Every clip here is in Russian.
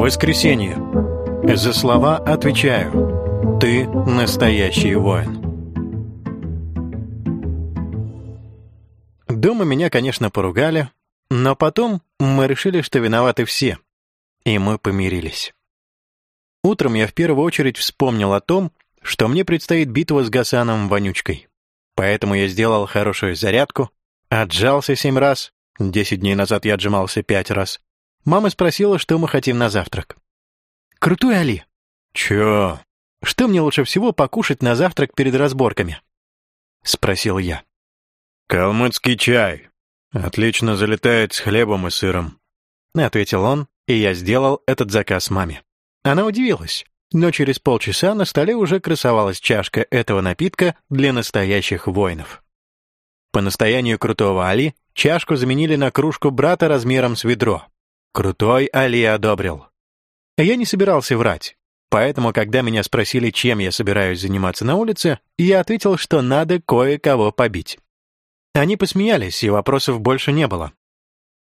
Воскресенье. За слова отвечаю. Ты настоящий воин. Дома меня, конечно, поругали, но потом мы решили, что виноваты все, и мы помирились. Утром я в первую очередь вспомнил о том, что мне предстоит битва с Гасаном Вонючкой. Поэтому я сделал хорошую зарядку, отжался семь раз, десять дней назад я отжимался пять раз. Мама спросила, что мы хотим на завтрак. «Крутой Али!» «Чё?» «Что мне лучше всего покушать на завтрак перед разборками?» — спросил я. «Калмыцкий чай. Отлично залетает с хлебом и сыром», — ответил он, и я сделал этот заказ маме. Она удивилась, но через полчаса на столе уже красовалась чашка этого напитка для настоящих воинов. По настоянию крутого Али чашку заменили на кружку брата размером с ведро. Крутой Али одобрил. Я не собирался врать, поэтому, когда меня спросили, чем я собираюсь заниматься на улице, я ответил, что надо кое-кого побить. Они посмеялись, и вопросов больше не было.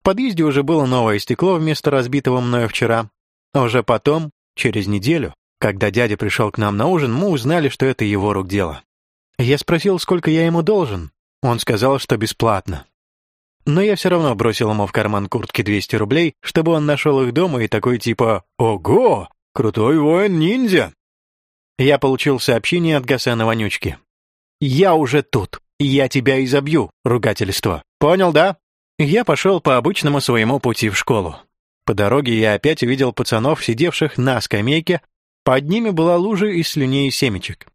В подъезде уже было новое стекло вместо разбитого мною вчера. Уже потом, через неделю, когда дядя пришел к нам на ужин, мы узнали, что это его рук дело. Я спросил, сколько я ему должен. Он сказал, что бесплатно. Но я все равно бросил ему в карман куртки 200 рублей, чтобы он нашел их дома и такой типа «Ого! Крутой воин-ниндзя!» Я получил сообщение от Гасана Вонючки. «Я уже тут. Я тебя изобью, ругательство. Понял, да?» Я пошел по обычному своему пути в школу. По дороге я опять увидел пацанов, сидевших на скамейке. Под ними была лужа из слюней и семечек.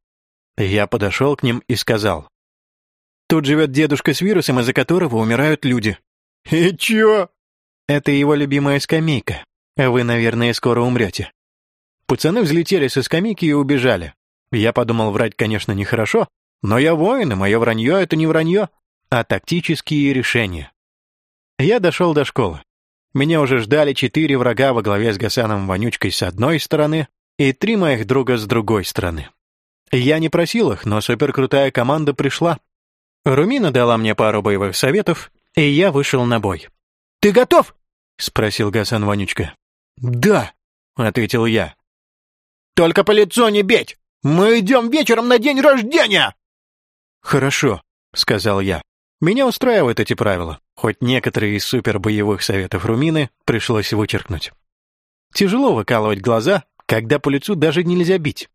Я подошел к ним и сказал. Тут живет дедушка с вирусом, из-за которого умирают люди». «И чё?» «Это его любимая скамейка. Вы, наверное, скоро умрете». Пацаны взлетели со скамейки и убежали. Я подумал, врать, конечно, нехорошо, но я воин, и мое вранье — это не вранье, а тактические решения. Я дошел до школы. Меня уже ждали четыре врага во главе с Гасаном Вонючкой с одной стороны и три моих друга с другой стороны. Я не просил их, но суперкрутая команда пришла. Румина дала мне пару боевых советов, и я вышел на бой. «Ты готов?» — спросил Гасан Вонючка. «Да», — ответил я. «Только по лицу не бить! Мы идем вечером на день рождения!» «Хорошо», — сказал я. «Меня устраивают эти правила, хоть некоторые из супербоевых советов Румины пришлось вычеркнуть. Тяжело выкалывать глаза, когда по лицу даже нельзя бить».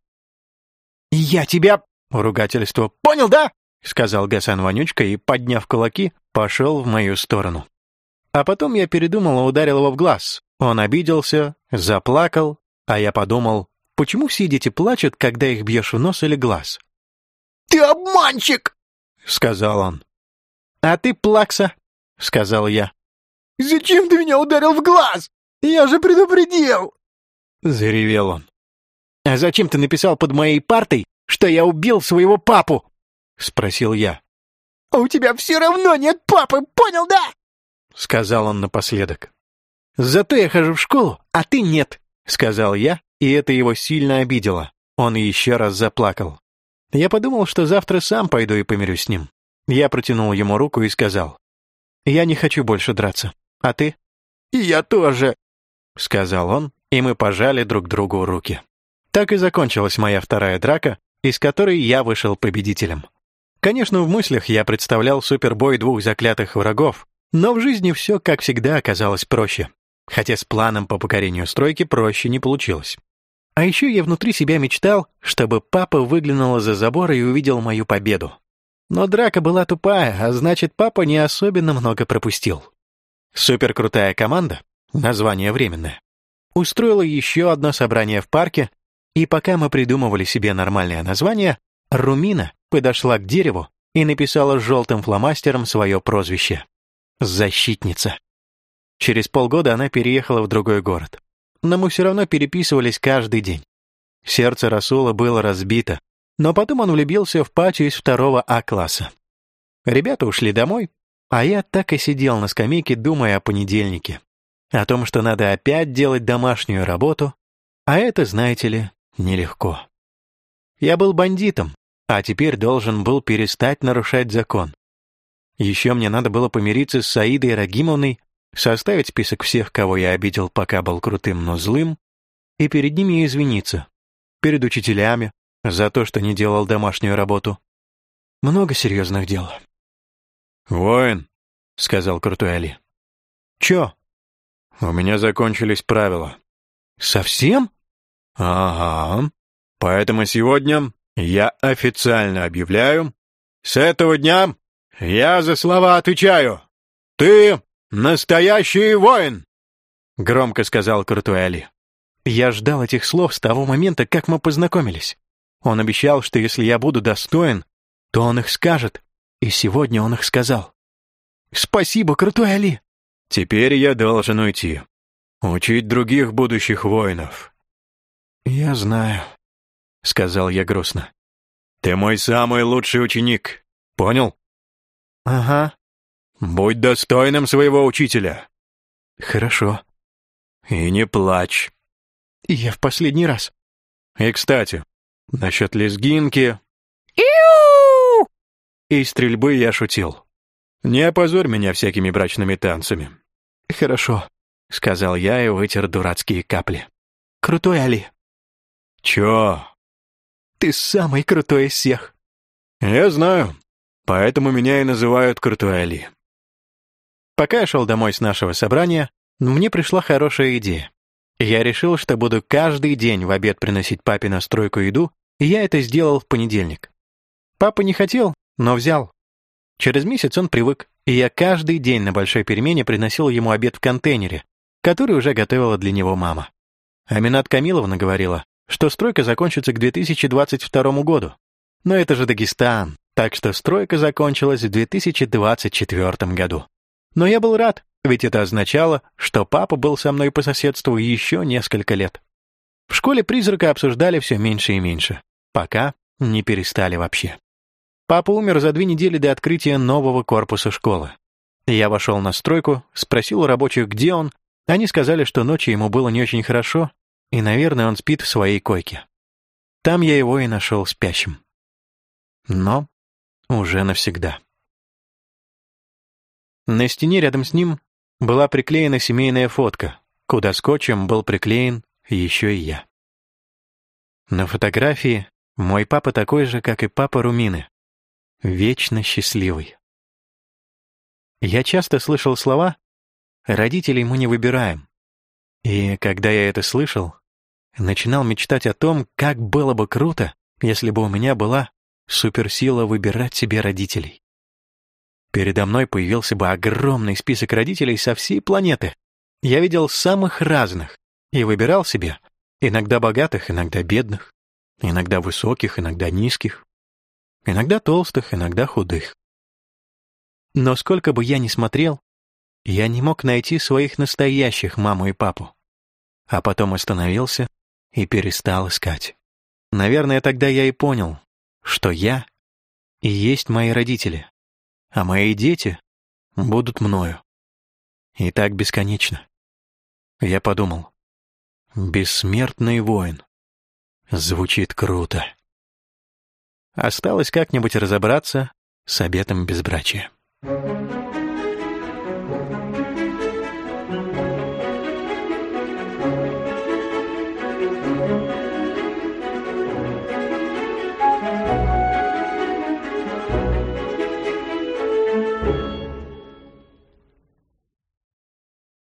«Я тебя...» — ругательство. «Понял, да?» — сказал Гасан Вонючка и, подняв кулаки, пошел в мою сторону. А потом я передумал и ударил его в глаз. Он обиделся, заплакал, а я подумал, почему все дети плачут, когда их бьешь в нос или глаз? «Ты обманщик!» — сказал он. «А ты плакса!» — сказал я. «Зачем ты меня ударил в глаз? Я же предупредил!» — заревел он. «А зачем ты написал под моей партой, что я убил своего папу?» — спросил я. «А у тебя все равно нет папы, понял, да?» — сказал он напоследок. «Зато я хожу в школу, а ты нет», — сказал я, и это его сильно обидело. Он еще раз заплакал. Я подумал, что завтра сам пойду и помирюсь с ним. Я протянул ему руку и сказал, «Я не хочу больше драться. А ты?» «Я тоже», — сказал он, и мы пожали друг другу руки. Так и закончилась моя вторая драка, из которой я вышел победителем. Конечно, в мыслях я представлял супербой двух заклятых врагов, но в жизни все, как всегда, оказалось проще. Хотя с планом по покорению стройки проще не получилось. А еще я внутри себя мечтал, чтобы папа выглянул из-за забора и увидел мою победу. Но драка была тупая, а значит, папа не особенно много пропустил. Суперкрутая команда, название временное, устроила еще одно собрание в парке, и пока мы придумывали себе нормальное название, Румина подошла к дереву и написала желтым фломастером свое прозвище — «Защитница». Через полгода она переехала в другой город. Но мы все равно переписывались каждый день. Сердце Расула было разбито, но потом он влюбился в Патю из второго А-класса. Ребята ушли домой, а я так и сидел на скамейке, думая о понедельнике. О том, что надо опять делать домашнюю работу, а это, знаете ли, нелегко. Я был бандитом, а теперь должен был перестать нарушать закон. Еще мне надо было помириться с Саидой Рагимовной, составить список всех, кого я обидел, пока был крутым, но злым, и перед ними извиниться. Перед учителями, за то, что не делал домашнюю работу. Много серьезных дел. «Воин», — сказал крутой Али. «Чё?» «У меня закончились правила». «Совсем?» «Ага. Поэтому сегодня я официально объявляю, с этого дня я за слова отвечаю. Ты настоящий воин!» Громко сказал крутой. Я ждал этих слов с того момента, как мы познакомились. Он обещал, что если я буду достоин, то он их скажет, и сегодня он их сказал. «Спасибо, крутой Али!» «Теперь я должен уйти. Учить других будущих воинов». «Я знаю», — сказал я грустно. «Ты мой самый лучший ученик, понял?» «Ага». «Будь достойным своего учителя». «Хорошо». «И не плачь». «Я в последний раз». «И, кстати, насчет лезгинки...» «Иу!» И стрельбы я шутил. Не опозорь меня всякими брачными танцами. Хорошо, сказал я и вытер дурацкие капли. Крутой Али. Чё? Ты самый крутой из всех. Я знаю. Поэтому меня и называют Крутой Али. Пока я шел домой с нашего собрания, мне пришла хорошая идея. Я решил, что буду каждый день в обед приносить папе на стройку еду, и я это сделал в понедельник. Папа не хотел, но взял. Через месяц он привык, и я каждый день на большой перемене приносил ему обед в контейнере, который уже готовила для него мама. Аминат Камиловна говорила, что стройка закончится к 2022 году. Но это же Дагестан, так что стройка закончилась в 2024 году. Но я был рад, ведь это означало, что папа был со мной по соседству еще несколько лет. В школе призрака обсуждали все меньше и меньше, пока не перестали вообще. Папа умер за две недели до открытия нового корпуса школы. Я вошел на стройку, спросил у рабочих, где он. Они сказали, что ночью ему было не очень хорошо, и, наверное, он спит в своей койке. Там я его и нашел спящим. Но уже навсегда. На стене рядом с ним была приклеена семейная фотка, куда скотчем был приклеен еще и я. На фотографии мой папа такой же, как и папа Румины, вечно счастливый. Я часто слышал слова «родителей мы не выбираем». И когда я это слышал, начинал мечтать о том, как было бы круто, если бы у меня была суперсила выбирать себе родителей. Передо мной появился бы огромный список родителей со всей планеты. Я видел самых разных и выбирал себе иногда богатых, иногда бедных, иногда высоких, иногда низких, Иногда толстых, иногда худых. Но сколько бы я ни смотрел, я не мог найти своих настоящих маму и папу. А потом остановился и перестал искать. Наверное, тогда я и понял, что я и есть мои родители, а мои дети будут мною. И так бесконечно. Я подумал, бессмертный воин. Звучит круто. Осталось как-нибудь разобраться с обетом безбрачия.